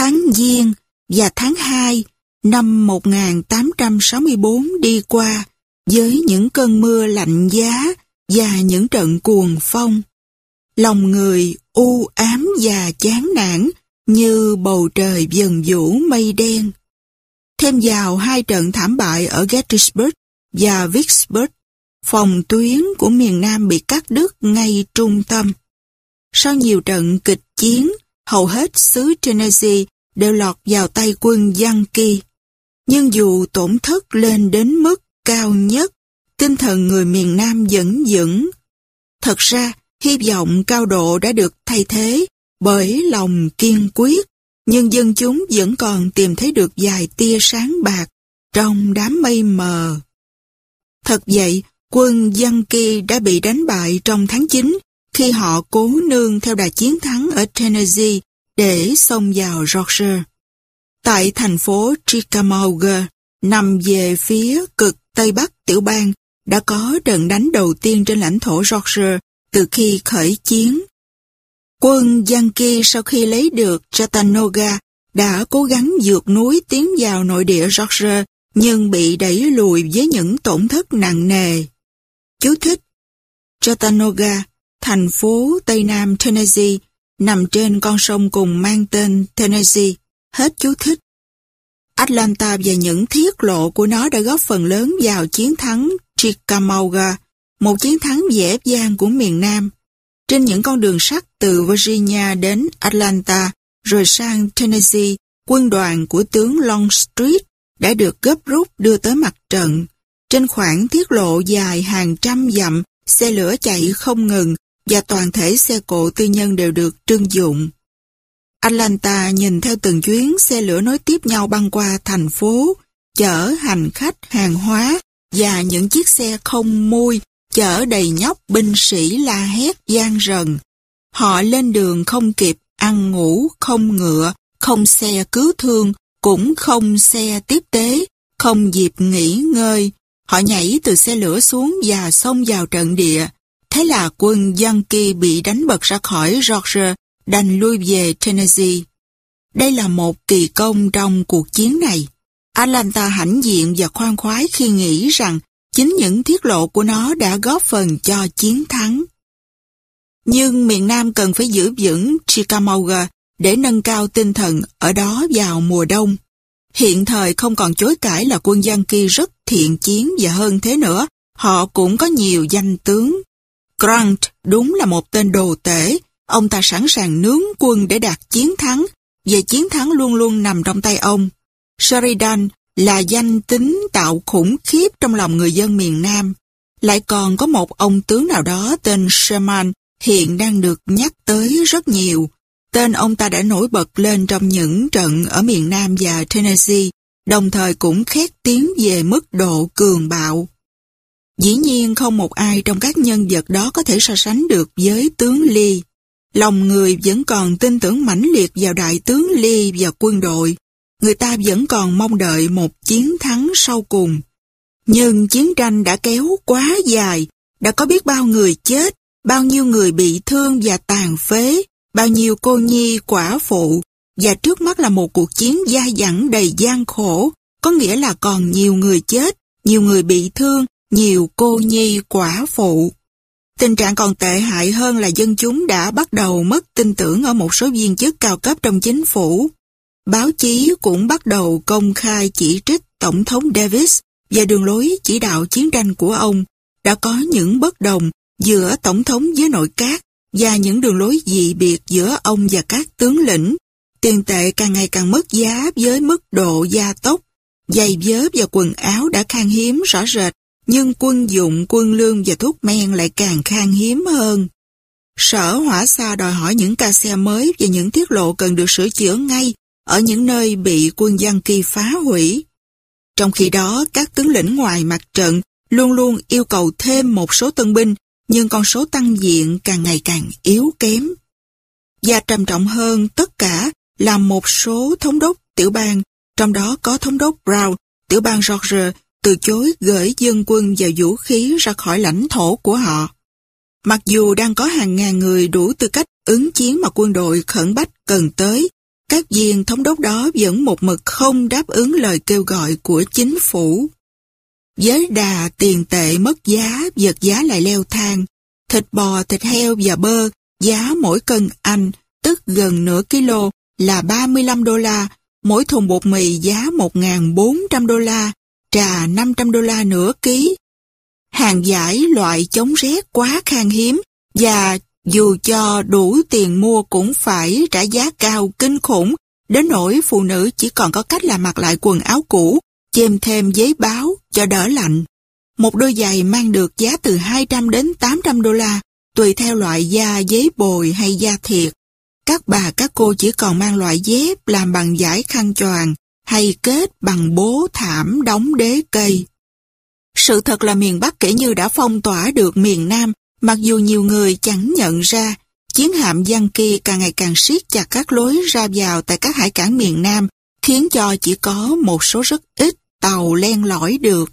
Tháng Giêng và tháng 2 năm 1864 đi qua với những cơn mưa lạnh giá và những trận cuồng phong. Lòng người u ám và chán nản như bầu trời dần vũ mây đen. Thêm vào hai trận thảm bại ở Gettysburg và Vicksburg, phòng tuyến của miền Nam bị cắt đứt ngay trung tâm. Sau nhiều trận kịch chiến, hầu hết xứ Tennessee đều lọt vào tay quân Yankee. Nhưng dù tổn thất lên đến mức cao nhất, tinh thần người miền Nam vẫn vững. Thật ra, hy vọng cao độ đã được thay thế bởi lòng kiên quyết, nhưng dân chúng vẫn còn tìm thấy được vài tia sáng bạc trong đám mây mờ. Thật vậy, quân Yankee đã bị đánh bại trong tháng 9 khi họ cố nương theo đà chiến thắng ở Tennessee để xông vào Georgia. Tại thành phố Chickamauga, nằm về phía cực Tây Bắc tiểu bang, đã có trận đánh đầu tiên trên lãnh thổ Georgia từ khi khởi chiến. Quân Yankee sau khi lấy được Chattanooga đã cố gắng vượt núi tiến vào nội địa Georgia nhưng bị đẩy lùi với những tổn thất nặng nề. Chú thích Chattanooga, thành phố Tây Nam Tennessee, nằm trên con sông cùng mang tên Tennessee. Hết chú thích. Atlanta và những thiết lộ của nó đã góp phần lớn vào chiến thắng Chickamauga, một chiến thắng dễ dàng của miền Nam. Trên những con đường sắt từ Virginia đến Atlanta, rồi sang Tennessee, quân đoàn của tướng Longstreet đã được gấp rút đưa tới mặt trận. Trên khoảng tiết lộ dài hàng trăm dặm, xe lửa chạy không ngừng và toàn thể xe cộ tư nhân đều được trưng dụng. Atlanta nhìn theo từng chuyến xe lửa nối tiếp nhau băng qua thành phố, chở hành khách, hàng hóa và những chiếc xe không mui chở đầy nhóc binh sĩ la hét gian rần. Họ lên đường không kịp ăn ngủ, không ngựa, không xe cứu thương, cũng không xe tiếp tế, không dịp nghỉ ngơi. Họ nhảy từ xe lửa xuống và xông vào trận địa. Thế là quân Yankee bị đánh bật ra khỏi Georgia, đành lui về Tennessee. Đây là một kỳ công trong cuộc chiến này. Atlanta hãnh diện và khoan khoái khi nghĩ rằng chính những tiết lộ của nó đã góp phần cho chiến thắng. Nhưng miền Nam cần phải giữ vững Chickamauga để nâng cao tinh thần ở đó vào mùa đông. Hiện thời không còn chối cãi là quân Yankee rất thiện chiến và hơn thế nữa, họ cũng có nhiều danh tướng. Grant đúng là một tên đồ tể, ông ta sẵn sàng nướng quân để đạt chiến thắng, và chiến thắng luôn luôn nằm trong tay ông. Sheridan là danh tính tạo khủng khiếp trong lòng người dân miền Nam. Lại còn có một ông tướng nào đó tên Sherman hiện đang được nhắc tới rất nhiều. Tên ông ta đã nổi bật lên trong những trận ở miền Nam và Tennessee, đồng thời cũng khét tiếng về mức độ cường bạo. Dĩ nhiên không một ai trong các nhân vật đó có thể so sánh được với tướng ly Lòng người vẫn còn tin tưởng mãnh liệt vào đại tướng ly và quân đội. Người ta vẫn còn mong đợi một chiến thắng sau cùng. Nhưng chiến tranh đã kéo quá dài, đã có biết bao người chết, bao nhiêu người bị thương và tàn phế, bao nhiêu cô nhi quả phụ, và trước mắt là một cuộc chiến dai dẳng đầy gian khổ, có nghĩa là còn nhiều người chết, nhiều người bị thương, nhiều cô nhi quả phụ. Tình trạng còn tệ hại hơn là dân chúng đã bắt đầu mất tin tưởng ở một số viên chức cao cấp trong chính phủ. Báo chí cũng bắt đầu công khai chỉ trích Tổng thống Davis và đường lối chỉ đạo chiến tranh của ông đã có những bất đồng giữa Tổng thống với nội các và những đường lối dị biệt giữa ông và các tướng lĩnh. Tiền tệ càng ngày càng mất giá với mức độ gia tốc. Giày vớ và quần áo đã khan hiếm rõ rệt, nhưng quân dụng, quân lương và thuốc men lại càng khan hiếm hơn. Sở hỏa xa đòi hỏi những ca xe mới và những tiết lộ cần được sửa chữa ngay ở những nơi bị quân dân kỳ phá hủy. Trong khi đó, các tướng lĩnh ngoài mặt trận luôn luôn yêu cầu thêm một số tân binh nhưng con số tăng diện càng ngày càng yếu kém. Và trầm trọng hơn tất cả là một số thống đốc tiểu bang, trong đó có thống đốc Brown, tiểu bang Georgia, từ chối gửi dân quân và vũ khí ra khỏi lãnh thổ của họ. Mặc dù đang có hàng ngàn người đủ tư cách ứng chiến mà quân đội khẩn bách cần tới, các viên thống đốc đó vẫn một mực không đáp ứng lời kêu gọi của chính phủ. Giới đà tiền tệ mất giá, vật giá lại leo thang. Thịt bò, thịt heo và bơ, giá mỗi cân Anh, tức gần nửa kilo, là 35 đô la, mỗi thùng bột mì giá 1.400 đô la, trà 500 đô la nửa ký. Hàng giải loại chống rét quá khan hiếm và dù cho đủ tiền mua cũng phải trả giá cao kinh khủng, đến nỗi phụ nữ chỉ còn có cách là mặc lại quần áo cũ, chêm thêm giấy báo cho đỡ lạnh. Một đôi giày mang được giá từ 200 đến 800 đô la, tùy theo loại da giấy bồi hay da thiệt. Các bà các cô chỉ còn mang loại dép làm bằng giải khăn choàng hay kết bằng bố thảm đóng đế cây. Sự thật là miền Bắc kể như đã phong tỏa được miền Nam Mặc dù nhiều người chẳng nhận ra, chiến hạm giăng kia càng ngày càng siết chặt các lối ra vào tại các hải cảng miền Nam, khiến cho chỉ có một số rất ít tàu len lỏi được.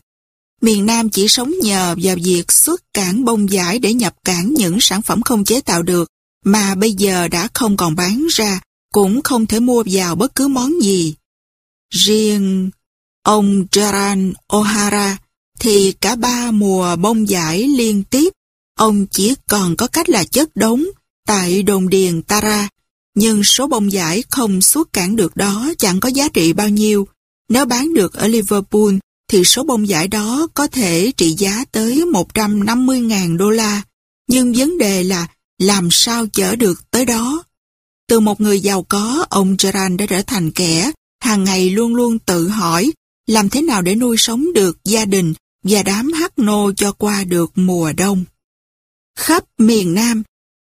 Miền Nam chỉ sống nhờ vào việc xuất cảng bông giải để nhập cảng những sản phẩm không chế tạo được, mà bây giờ đã không còn bán ra, cũng không thể mua vào bất cứ món gì. Riêng ông Gerard O'Hara thì cả ba mùa bông giải liên tiếp Ông chỉ còn có cách là chất đống tại đồn điền Tara, nhưng số bông giải không xuất cản được đó chẳng có giá trị bao nhiêu. Nếu bán được ở Liverpool, thì số bông giải đó có thể trị giá tới 150.000 đô la. Nhưng vấn đề là làm sao chở được tới đó. Từ một người giàu có, ông Gerard đã trở thành kẻ hàng ngày luôn luôn tự hỏi làm thế nào để nuôi sống được gia đình và đám hắc nô cho qua được mùa đông. Khắp miền Nam,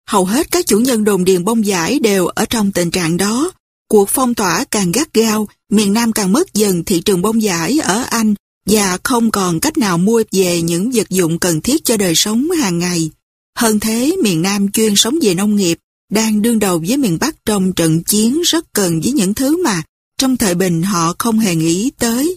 hầu hết các chủ nhân đồn điền bông giải đều ở trong tình trạng đó. Cuộc phong tỏa càng gắt gao, miền Nam càng mất dần thị trường bông giải ở Anh và không còn cách nào mua về những vật dụng cần thiết cho đời sống hàng ngày. Hơn thế, miền Nam chuyên sống về nông nghiệp, đang đương đầu với miền Bắc trong trận chiến rất cần với những thứ mà trong thời bình họ không hề nghĩ tới.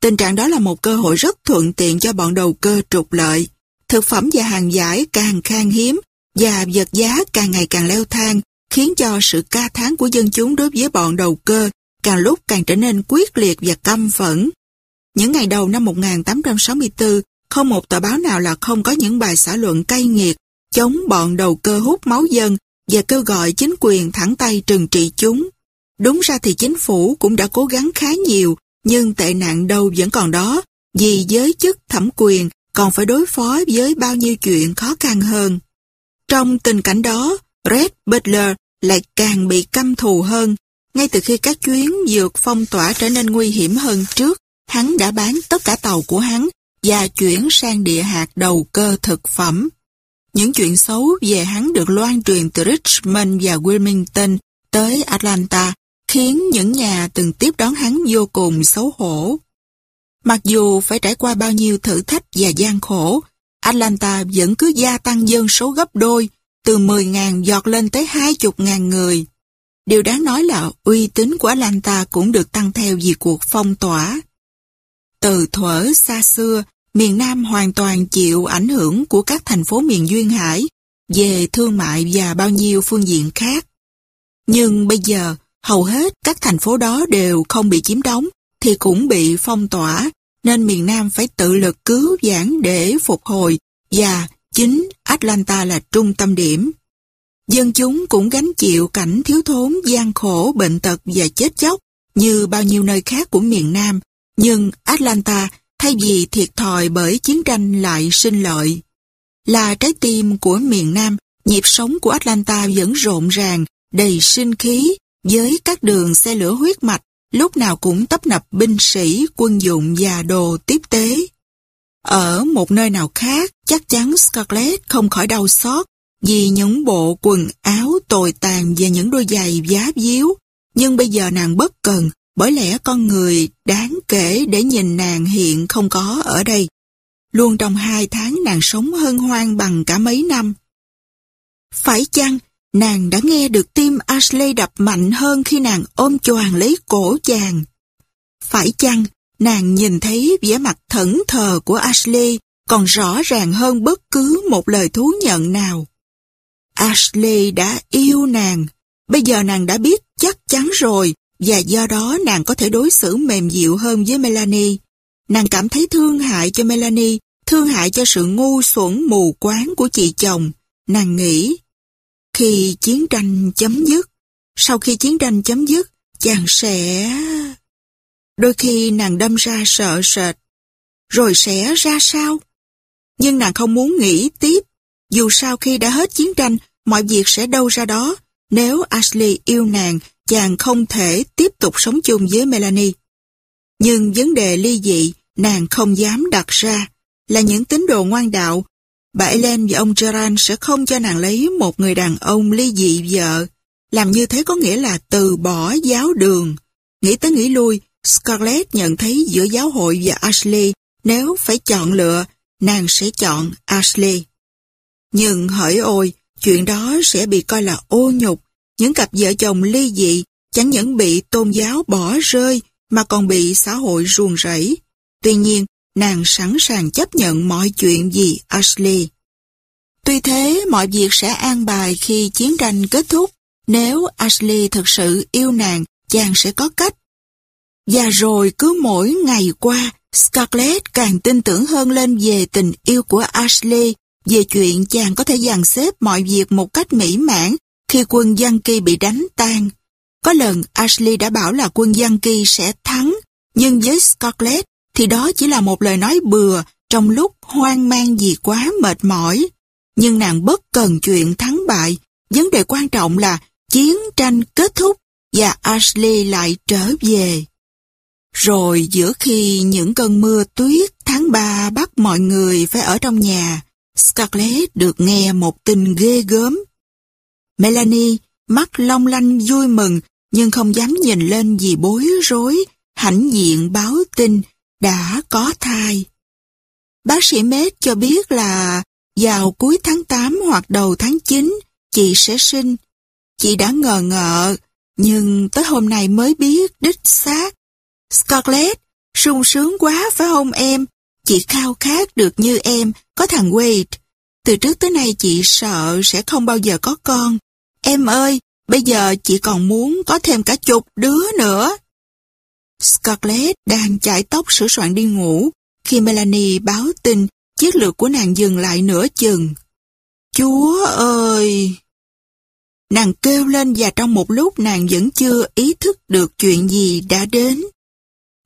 Tình trạng đó là một cơ hội rất thuận tiện cho bọn đầu cơ trục lợi thực phẩm và hàng giải càng khan hiếm và vật giá càng ngày càng leo thang, khiến cho sự ca thán của dân chúng đối với bọn đầu cơ càng lúc càng trở nên quyết liệt và căm phẫn. Những ngày đầu năm 1864, không một tờ báo nào là không có những bài xã luận cay nghiệt chống bọn đầu cơ hút máu dân và kêu gọi chính quyền thẳng tay trừng trị chúng. Đúng ra thì chính phủ cũng đã cố gắng khá nhiều, nhưng tệ nạn đâu vẫn còn đó, vì giới chức thẩm quyền còn phải đối phó với bao nhiêu chuyện khó khăn hơn. Trong tình cảnh đó, Red Butler lại càng bị căm thù hơn. Ngay từ khi các chuyến dược phong tỏa trở nên nguy hiểm hơn trước, hắn đã bán tất cả tàu của hắn và chuyển sang địa hạt đầu cơ thực phẩm. Những chuyện xấu về hắn được loan truyền từ Richmond và Wilmington tới Atlanta, khiến những nhà từng tiếp đón hắn vô cùng xấu hổ. Mặc dù phải trải qua bao nhiêu thử thách và gian khổ, Atlanta vẫn cứ gia tăng dân số gấp đôi, từ 10.000 giọt lên tới 20.000 người. Điều đáng nói là uy tín của Atlanta cũng được tăng theo vì cuộc phong tỏa. Từ thuở xa xưa, miền Nam hoàn toàn chịu ảnh hưởng của các thành phố miền Duyên Hải về thương mại và bao nhiêu phương diện khác. Nhưng bây giờ, hầu hết các thành phố đó đều không bị chiếm đóng thì cũng bị phong tỏa, nên miền Nam phải tự lực cứu giãn để phục hồi và chính Atlanta là trung tâm điểm. Dân chúng cũng gánh chịu cảnh thiếu thốn, gian khổ, bệnh tật và chết chóc như bao nhiêu nơi khác của miền Nam, nhưng Atlanta thay vì thiệt thòi bởi chiến tranh lại sinh lợi. Là trái tim của miền Nam, nhịp sống của Atlanta vẫn rộn ràng, đầy sinh khí, với các đường xe lửa huyết mạch lúc nào cũng tấp nập binh sĩ, quân dụng và đồ tiếp tế. Ở một nơi nào khác, chắc chắn Scarlett không khỏi đau xót vì những bộ quần áo tồi tàn và những đôi giày giá díu. Nhưng bây giờ nàng bất cần, bởi lẽ con người đáng kể để nhìn nàng hiện không có ở đây. Luôn trong hai tháng nàng sống hân hoan bằng cả mấy năm. Phải chăng Nàng đã nghe được tim Ashley đập mạnh hơn khi nàng ôm choàng lấy cổ chàng. Phải chăng, nàng nhìn thấy vẻ mặt thẫn thờ của Ashley còn rõ ràng hơn bất cứ một lời thú nhận nào. Ashley đã yêu nàng, bây giờ nàng đã biết chắc chắn rồi và do đó nàng có thể đối xử mềm dịu hơn với Melanie. Nàng cảm thấy thương hại cho Melanie, thương hại cho sự ngu xuẩn mù quáng của chị chồng. Nàng nghĩ, khi chiến tranh chấm dứt, sau khi chiến tranh chấm dứt, chàng sẽ... Đôi khi nàng đâm ra sợ sệt, rồi sẽ ra sao? Nhưng nàng không muốn nghĩ tiếp, dù sau khi đã hết chiến tranh, mọi việc sẽ đâu ra đó. Nếu Ashley yêu nàng, chàng không thể tiếp tục sống chung với Melanie. Nhưng vấn đề ly dị, nàng không dám đặt ra, là những tín đồ ngoan đạo. Bà Ellen và ông Gerard sẽ không cho nàng lấy một người đàn ông ly dị vợ. Làm như thế có nghĩa là từ bỏ giáo đường. Nghĩ tới nghĩ lui, Scarlett nhận thấy giữa giáo hội và Ashley, nếu phải chọn lựa, nàng sẽ chọn Ashley. Nhưng hỡi ôi, chuyện đó sẽ bị coi là ô nhục. Những cặp vợ chồng ly dị chẳng những bị tôn giáo bỏ rơi mà còn bị xã hội ruồng rẫy. Tuy nhiên, nàng sẵn sàng chấp nhận mọi chuyện vì Ashley. Tuy thế, mọi việc sẽ an bài khi chiến tranh kết thúc. Nếu Ashley thực sự yêu nàng, chàng sẽ có cách. Và rồi cứ mỗi ngày qua, Scarlett càng tin tưởng hơn lên về tình yêu của Ashley, về chuyện chàng có thể dàn xếp mọi việc một cách mỹ mãn khi quân Yankee bị đánh tan. Có lần Ashley đã bảo là quân Yankee sẽ thắng, nhưng với Scarlett thì đó chỉ là một lời nói bừa trong lúc hoang mang vì quá mệt mỏi. Nhưng nàng bất cần chuyện thắng bại, vấn đề quan trọng là chiến tranh kết thúc và Ashley lại trở về. Rồi giữa khi những cơn mưa tuyết tháng 3 bắt mọi người phải ở trong nhà, Scarlett được nghe một tin ghê gớm. Melanie mắt long lanh vui mừng nhưng không dám nhìn lên vì bối rối, hãnh diện báo tin đã có thai. Bác sĩ Mết cho biết là vào cuối tháng 8 hoặc đầu tháng 9 chị sẽ sinh. Chị đã ngờ ngợ, nhưng tới hôm nay mới biết đích xác. Scarlett, sung sướng quá phải không em? Chị khao khát được như em, có thằng Wade. Từ trước tới nay chị sợ sẽ không bao giờ có con. Em ơi, bây giờ chị còn muốn có thêm cả chục đứa nữa. Scarlett đang chải tóc sửa soạn đi ngủ, khi Melanie báo tin chiếc lượt của nàng dừng lại nửa chừng. Chúa ơi! Nàng kêu lên và trong một lúc nàng vẫn chưa ý thức được chuyện gì đã đến.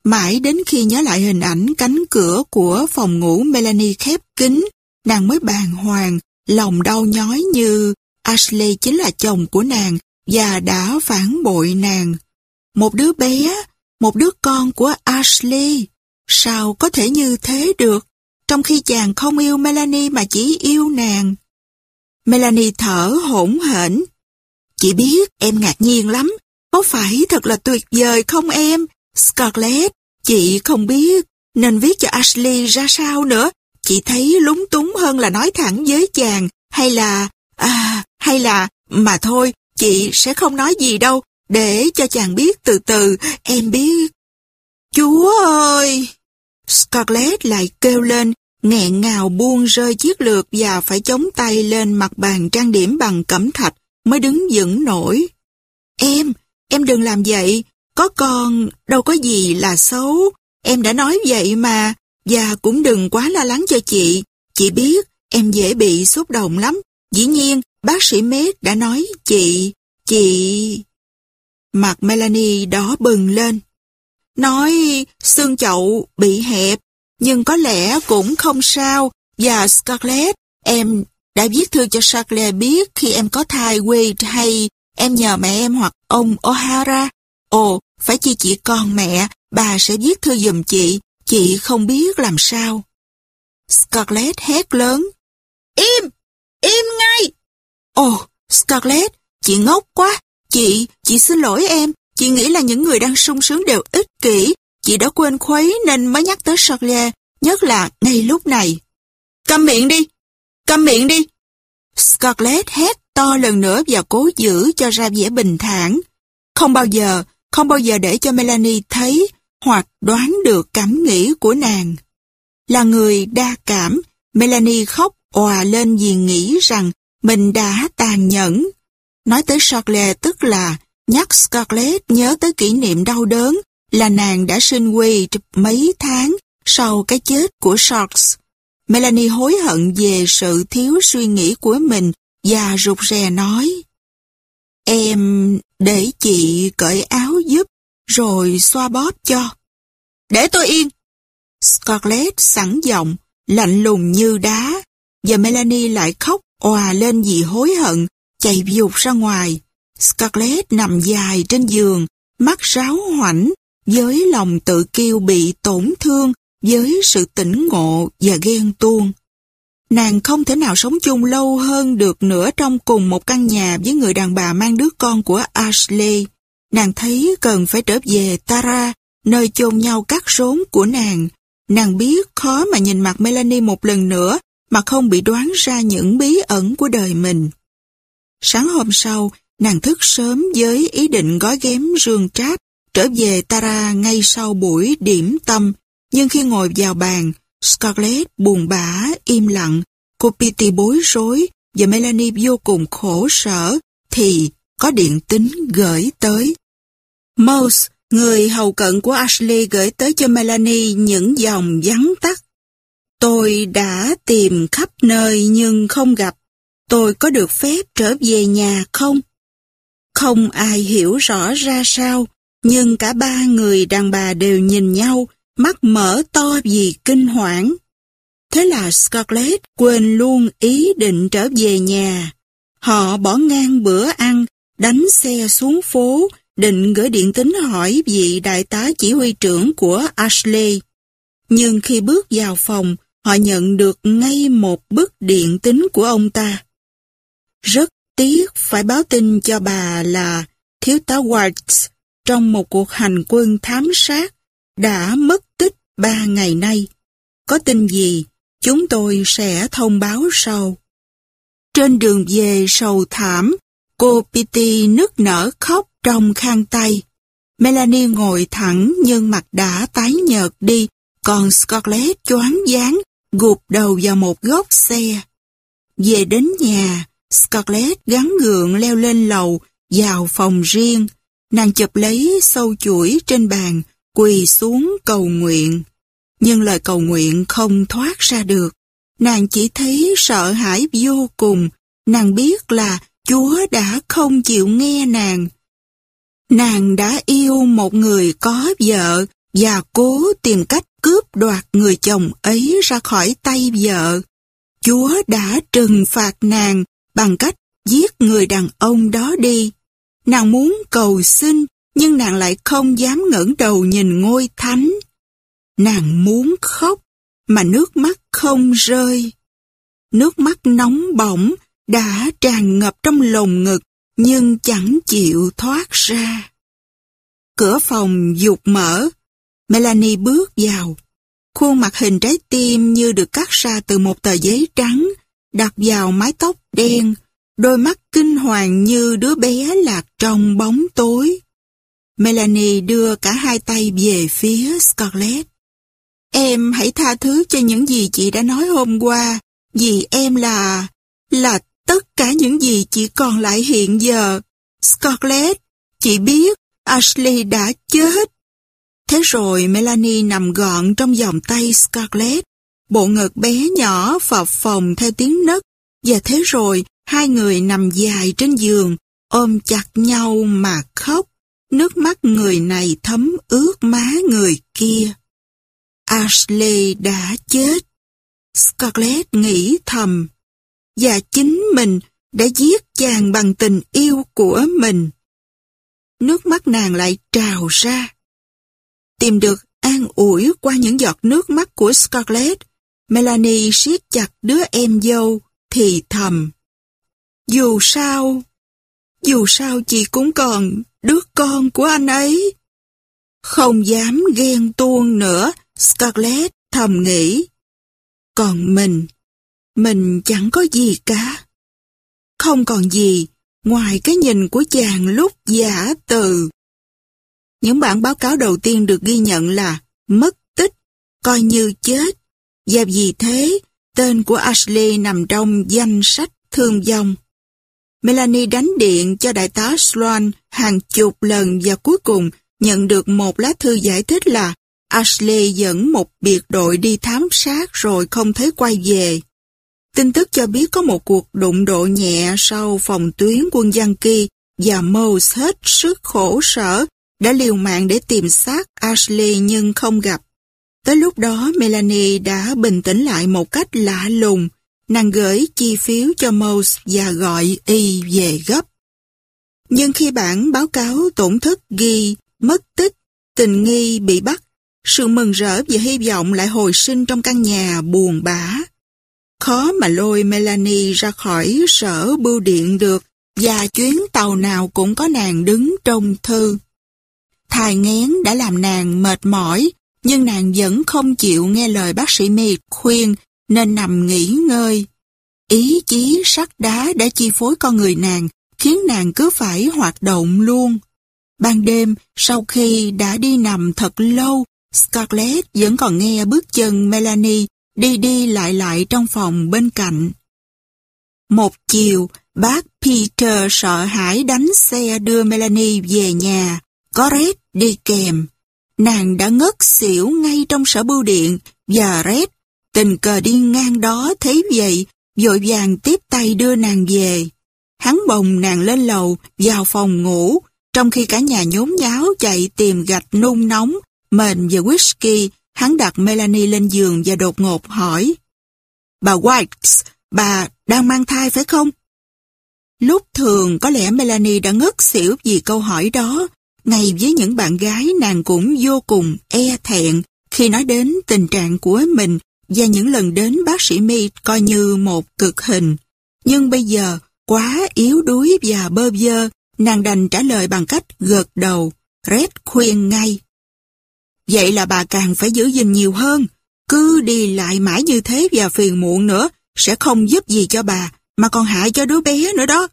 Mãi đến khi nhớ lại hình ảnh cánh cửa của phòng ngủ Melanie khép kín, nàng mới bàng hoàng, lòng đau nhói như Ashley chính là chồng của nàng và đã phản bội nàng. Một đứa bé, một đứa con của Ashley. Sao có thể như thế được, trong khi chàng không yêu Melanie mà chỉ yêu nàng? Melanie thở hỗn hển. Chị biết em ngạc nhiên lắm, có phải thật là tuyệt vời không em? Scarlett, chị không biết nên viết cho Ashley ra sao nữa. Chị thấy lúng túng hơn là nói thẳng với chàng, hay là, à, hay là, mà thôi, chị sẽ không nói gì đâu, để cho chàng biết từ từ, em biết. Chúa ơi! Scarlett lại kêu lên, nghẹn ngào buông rơi chiếc lược và phải chống tay lên mặt bàn trang điểm bằng cẩm thạch mới đứng vững nổi. Em, em đừng làm vậy, có con đâu có gì là xấu, em đã nói vậy mà, và cũng đừng quá lo lắng cho chị, chị biết em dễ bị xúc động lắm, dĩ nhiên bác sĩ Mết đã nói chị, chị... Mặt Melanie đỏ bừng lên. Nói xương chậu bị hẹp, nhưng có lẽ cũng không sao. Và Scarlett, em đã viết thư cho Scarlett biết khi em có thai Wade hay em nhờ mẹ em hoặc ông O'Hara. Ồ, phải chi chị con mẹ, bà sẽ viết thư giùm chị, chị không biết làm sao. Scarlett hét lớn. Im! Im ngay! Ồ, Scarlett, chị ngốc quá. Chị, chị xin lỗi em. Chị nghĩ là những người đang sung sướng đều ích kỷ. Chị đã quên khuấy nên mới nhắc tới Charlie, nhất là ngay lúc này. Câm miệng đi! Câm miệng đi! Scarlett hét to lần nữa và cố giữ cho ra vẻ bình thản. Không bao giờ, không bao giờ để cho Melanie thấy hoặc đoán được cảm nghĩ của nàng. Là người đa cảm, Melanie khóc òa lên vì nghĩ rằng mình đã tàn nhẫn. Nói tới Charlotte tức là nhắc Scarlett nhớ tới kỷ niệm đau đớn là nàng đã sinh Wade mấy tháng sau cái chết của Sharks. Melanie hối hận về sự thiếu suy nghĩ của mình và rụt rè nói Em để chị cởi áo giúp rồi xoa bóp cho. Để tôi yên. Scarlett sẵn giọng, lạnh lùng như đá và Melanie lại khóc òa lên vì hối hận, chạy dục ra ngoài. Scarlett nằm dài trên giường, mắt ráo hoảnh, với lòng tự kiêu bị tổn thương, với sự tỉnh ngộ và ghen tuông. Nàng không thể nào sống chung lâu hơn được nữa trong cùng một căn nhà với người đàn bà mang đứa con của Ashley. Nàng thấy cần phải trở về Tara, nơi chôn nhau cắt rốn của nàng. Nàng biết khó mà nhìn mặt Melanie một lần nữa mà không bị đoán ra những bí ẩn của đời mình. Sáng hôm sau, nàng thức sớm với ý định gói ghém rương tráp, trở về Tara ngay sau buổi điểm tâm. Nhưng khi ngồi vào bàn, Scarlett buồn bã, im lặng, cô Petey bối rối và Melanie vô cùng khổ sở, thì có điện tính gửi tới. Mouse, người hầu cận của Ashley gửi tới cho Melanie những dòng vắn tắt. Tôi đã tìm khắp nơi nhưng không gặp. Tôi có được phép trở về nhà không? Không ai hiểu rõ ra sao, nhưng cả ba người đàn bà đều nhìn nhau, mắt mở to vì kinh hoảng. Thế là Scarlett quên luôn ý định trở về nhà. Họ bỏ ngang bữa ăn, đánh xe xuống phố, định gửi điện tín hỏi vị đại tá chỉ huy trưởng của Ashley. Nhưng khi bước vào phòng, họ nhận được ngay một bức điện tín của ông ta. Rất tiếc phải báo tin cho bà là thiếu tá Watts trong một cuộc hành quân thám sát đã mất tích ba ngày nay. Có tin gì, chúng tôi sẽ thông báo sau. Trên đường về sầu thảm, cô Pitty nức nở khóc trong khang tay. Melanie ngồi thẳng nhưng mặt đã tái nhợt đi, còn Scarlett choáng váng gục đầu vào một góc xe. Về đến nhà, Scarlett gắn gượng leo lên lầu, vào phòng riêng. Nàng chụp lấy sâu chuỗi trên bàn, quỳ xuống cầu nguyện. Nhưng lời cầu nguyện không thoát ra được. Nàng chỉ thấy sợ hãi vô cùng. Nàng biết là Chúa đã không chịu nghe nàng. Nàng đã yêu một người có vợ và cố tìm cách cướp đoạt người chồng ấy ra khỏi tay vợ. Chúa đã trừng phạt nàng bằng cách giết người đàn ông đó đi. Nàng muốn cầu xin, nhưng nàng lại không dám ngẩng đầu nhìn ngôi thánh. Nàng muốn khóc, mà nước mắt không rơi. Nước mắt nóng bỏng đã tràn ngập trong lồng ngực, nhưng chẳng chịu thoát ra. Cửa phòng dục mở, Melanie bước vào. Khuôn mặt hình trái tim như được cắt ra từ một tờ giấy trắng, đặt vào mái tóc đen, đôi mắt kinh hoàng như đứa bé lạc trong bóng tối. Melanie đưa cả hai tay về phía Scarlett. Em hãy tha thứ cho những gì chị đã nói hôm qua, vì em là... là tất cả những gì chị còn lại hiện giờ. Scarlett, chị biết Ashley đã chết. Thế rồi Melanie nằm gọn trong vòng tay Scarlett, bộ ngực bé nhỏ phập phồng theo tiếng nấc, và thế rồi hai người nằm dài trên giường, ôm chặt nhau mà khóc, nước mắt người này thấm ướt má người kia. Ashley đã chết. Scarlett nghĩ thầm, và chính mình đã giết chàng bằng tình yêu của mình. Nước mắt nàng lại trào ra. Tìm được an ủi qua những giọt nước mắt của Scarlett, Melanie siết chặt đứa em dâu, thì thầm. Dù sao, dù sao chị cũng còn đứa con của anh ấy. Không dám ghen tuông nữa, Scarlett thầm nghĩ. Còn mình, mình chẳng có gì cả. Không còn gì ngoài cái nhìn của chàng lúc giả từ. Những bản báo cáo đầu tiên được ghi nhận là mất tích, coi như chết, và vì thế, tên của Ashley nằm trong danh sách thương vong. Melanie đánh điện cho đại tá Sloan hàng chục lần và cuối cùng nhận được một lá thư giải thích là Ashley dẫn một biệt đội đi thám sát rồi không thấy quay về. Tin tức cho biết có một cuộc đụng độ nhẹ sau phòng tuyến quân Yankee và Mouse hết sức khổ sở đã liều mạng để tìm xác Ashley nhưng không gặp. Tới lúc đó Melanie đã bình tĩnh lại một cách lạ lùng. Nàng gửi chi phiếu cho Mose và gọi y về gấp. Nhưng khi bản báo cáo tổn thất ghi mất tích, tình nghi bị bắt, sự mừng rỡ và hy vọng lại hồi sinh trong căn nhà buồn bã. Khó mà lôi Melanie ra khỏi sở bưu điện được và chuyến tàu nào cũng có nàng đứng trong thư. Thài ngén đã làm nàng mệt mỏi, nhưng nàng vẫn không chịu nghe lời bác sĩ Mead khuyên nên nằm nghỉ ngơi. Ý chí sắt đá đã chi phối con người nàng, khiến nàng cứ phải hoạt động luôn. Ban đêm, sau khi đã đi nằm thật lâu, Scarlett vẫn còn nghe bước chân Melanie đi đi lại lại trong phòng bên cạnh. Một chiều, bác Peter sợ hãi đánh xe đưa Melanie về nhà, có Red đi kèm. Nàng đã ngất xỉu ngay trong sở bưu điện và Red tình cờ đi ngang đó thấy vậy, vội vàng tiếp tay đưa nàng về. Hắn bồng nàng lên lầu, vào phòng ngủ, trong khi cả nhà nhốn nháo chạy tìm gạch nung nóng, mền và whisky, hắn đặt Melanie lên giường và đột ngột hỏi. Bà White, bà đang mang thai phải không? Lúc thường có lẽ Melanie đã ngất xỉu vì câu hỏi đó, ngay với những bạn gái nàng cũng vô cùng e thẹn khi nói đến tình trạng của mình và những lần đến bác sĩ mi coi như một cực hình. Nhưng bây giờ, quá yếu đuối và bơ vơ, nàng đành trả lời bằng cách gật đầu. Red khuyên ngay. Vậy là bà càng phải giữ gìn nhiều hơn. Cứ đi lại mãi như thế và phiền muộn nữa, sẽ không giúp gì cho bà, mà còn hại cho đứa bé nữa đó.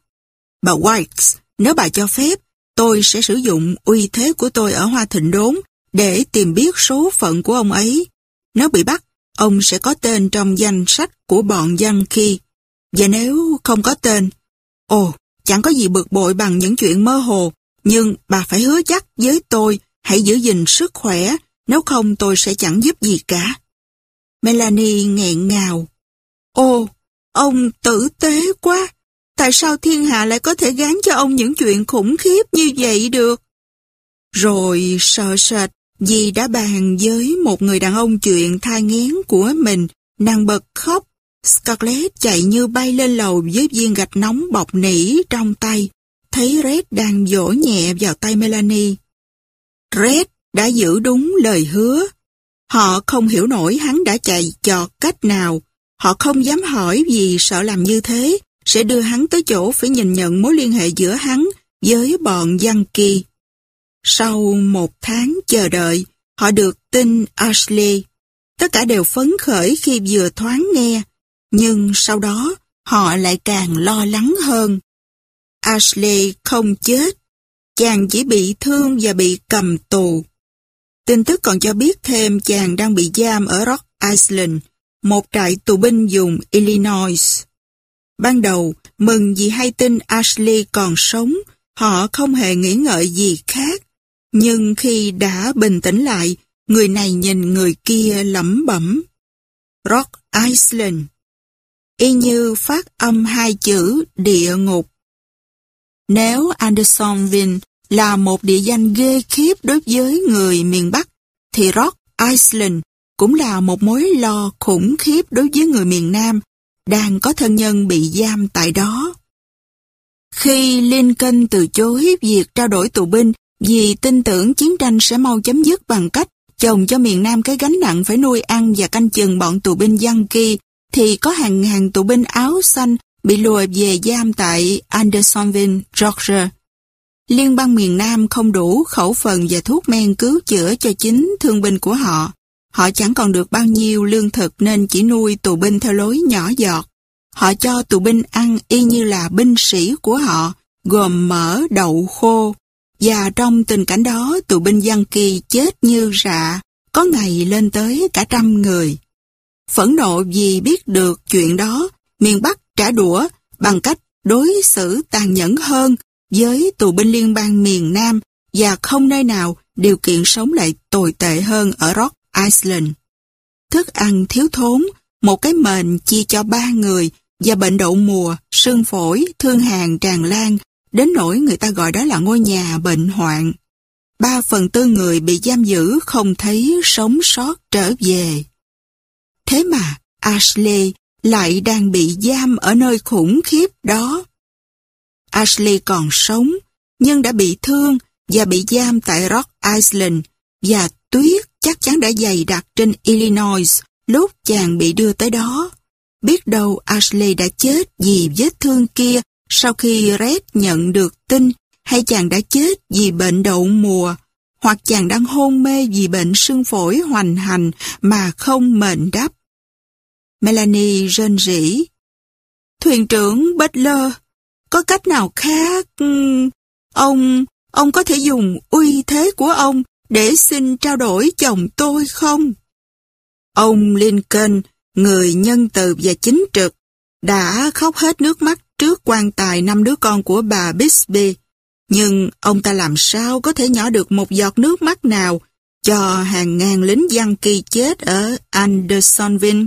Bà White, nếu bà cho phép, tôi sẽ sử dụng uy thế của tôi ở Hoa Thịnh Đốn để tìm biết số phận của ông ấy. Nếu bị bắt, ông sẽ có tên trong danh sách của bọn dân khi. Và nếu không có tên, ồ, chẳng có gì bực bội bằng những chuyện mơ hồ, nhưng bà phải hứa chắc với tôi hãy giữ gìn sức khỏe, nếu không tôi sẽ chẳng giúp gì cả. Melanie nghẹn ngào. Ồ, ông tử tế quá. Tại sao thiên hạ lại có thể gán cho ông những chuyện khủng khiếp như vậy được? Rồi sợ sệt vì đã bàn với một người đàn ông chuyện thai nghén của mình, nàng bật khóc. Scarlett chạy như bay lên lầu với viên gạch nóng bọc nỉ trong tay. Thấy Red đang vỗ nhẹ vào tay Melanie. Red đã giữ đúng lời hứa. Họ không hiểu nổi hắn đã chạy chọt cách nào. Họ không dám hỏi vì sợ làm như thế sẽ đưa hắn tới chỗ phải nhìn nhận mối liên hệ giữa hắn với bọn Giang Kỳ. Sau một tháng chờ đợi, họ được tin Ashley. Tất cả đều phấn khởi khi vừa thoáng nghe, nhưng sau đó họ lại càng lo lắng hơn. Ashley không chết, chàng chỉ bị thương và bị cầm tù. Tin tức còn cho biết thêm chàng đang bị giam ở Rock Island, một trại tù binh dùng Illinois. Ban đầu, mừng vì hay tin Ashley còn sống, họ không hề nghĩ ngợi gì khác. Nhưng khi đã bình tĩnh lại, người này nhìn người kia lẩm bẩm. Rock Island. Y như phát âm hai chữ địa ngục. Nếu Andersonville là một địa danh ghê khiếp đối với người miền Bắc, thì Rock Island cũng là một mối lo khủng khiếp đối với người miền Nam đang có thân nhân bị giam tại đó. Khi Lincoln từ chối việc trao đổi tù binh vì tin tưởng chiến tranh sẽ mau chấm dứt bằng cách chồng cho miền Nam cái gánh nặng phải nuôi ăn và canh chừng bọn tù binh Yankee, thì có hàng ngàn tù binh áo xanh bị lùa về giam tại Andersonville, Georgia. Liên bang miền Nam không đủ khẩu phần và thuốc men cứu chữa cho chính thương binh của họ. Họ chẳng còn được bao nhiêu lương thực nên chỉ nuôi tù binh theo lối nhỏ giọt. Họ cho tù binh ăn y như là binh sĩ của họ, gồm mỡ, đậu khô. Và trong tình cảnh đó, tù binh dân kỳ chết như rạ, có ngày lên tới cả trăm người. Phẫn nộ vì biết được chuyện đó, miền Bắc trả đũa bằng cách đối xử tàn nhẫn hơn với tù binh liên bang miền Nam và không nơi nào điều kiện sống lại tồi tệ hơn ở Rock Iceland, Thức ăn thiếu thốn, một cái mền chia cho ba người và bệnh đậu mùa, sưng phổi, thương hàn tràn lan, đến nỗi người ta gọi đó là ngôi nhà bệnh hoạn. Ba phần tư người bị giam giữ không thấy sống sót trở về. Thế mà Ashley lại đang bị giam ở nơi khủng khiếp đó. Ashley còn sống, nhưng đã bị thương và bị giam tại Rock Island và tuyết chắc chắn đã dày đặc trên Illinois lúc chàng bị đưa tới đó. Biết đâu Ashley đã chết vì vết thương kia sau khi Red nhận được tin hay chàng đã chết vì bệnh đậu mùa hoặc chàng đang hôn mê vì bệnh sưng phổi hoành hành mà không mệnh đắp. Melanie rên rỉ. Thuyền trưởng Butler, có cách nào khác? Ông, ông có thể dùng uy thế của ông để xin trao đổi chồng tôi không? Ông Lincoln, người nhân từ và chính trực, đã khóc hết nước mắt trước quan tài năm đứa con của bà Bixby. Nhưng ông ta làm sao có thể nhỏ được một giọt nước mắt nào cho hàng ngàn lính dân kỳ chết ở Andersonville.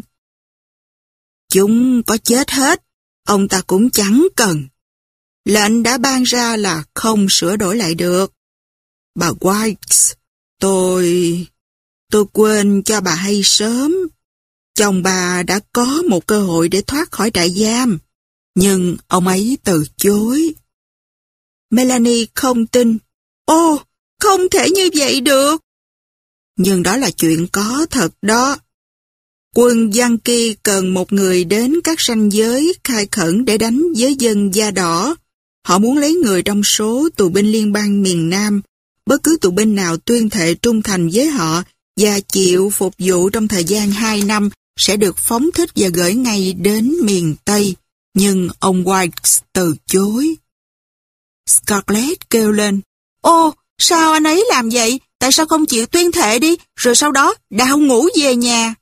Chúng có chết hết, ông ta cũng chẳng cần. Lệnh đã ban ra là không sửa đổi lại được. Bà White, tôi... tôi quên cho bà hay sớm. Chồng bà đã có một cơ hội để thoát khỏi trại giam, nhưng ông ấy từ chối. Melanie không tin. Ô, không thể như vậy được. Nhưng đó là chuyện có thật đó. Quân Yankee cần một người đến các ranh giới khai khẩn để đánh với dân da đỏ. Họ muốn lấy người trong số tù binh liên bang miền Nam. Bất cứ tù binh nào tuyên thệ trung thành với họ và chịu phục vụ trong thời gian 2 năm sẽ được phóng thích và gửi ngay đến miền Tây. Nhưng ông White từ chối. Scarlett kêu lên, Ô, sao anh ấy làm vậy? Tại sao không chịu tuyên thệ đi, rồi sau đó đào ngủ về nhà?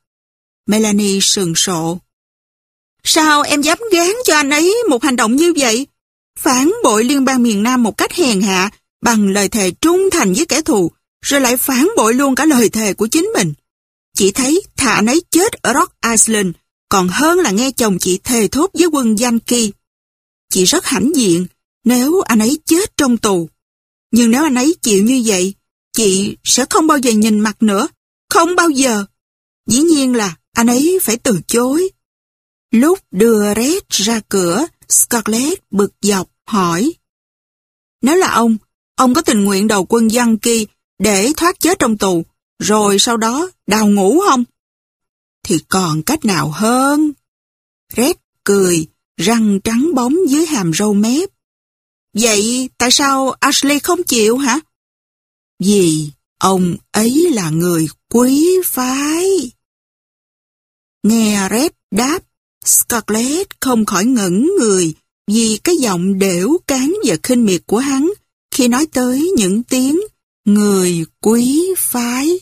Melanie sừng sộ. Sao em dám gán cho anh ấy một hành động như vậy? Phản bội liên bang miền Nam một cách hèn hạ bằng lời thề trung thành với kẻ thù, rồi lại phản bội luôn cả lời thề của chính mình. Chị thấy thà anh ấy chết ở Rock Island còn hơn là nghe chồng chị thề thốt với quân Yankee. Chị rất hãnh diện nếu anh ấy chết trong tù. Nhưng nếu anh ấy chịu như vậy, chị sẽ không bao giờ nhìn mặt nữa. Không bao giờ. Dĩ nhiên là anh ấy phải từ chối. Lúc đưa Red ra cửa, Scarlett bực dọc hỏi. Nếu là ông, ông có tình nguyện đầu quân dân kỳ để thoát chết trong tù, rồi sau đó đào ngủ không? Thì còn cách nào hơn? Red cười, răng trắng bóng dưới hàm râu mép. Vậy tại sao Ashley không chịu hả? Vì ông ấy là người quý phái. Nghe Red đáp, Scarlett không khỏi ngẩn người vì cái giọng đểu cán và khinh miệt của hắn khi nói tới những tiếng người quý phái.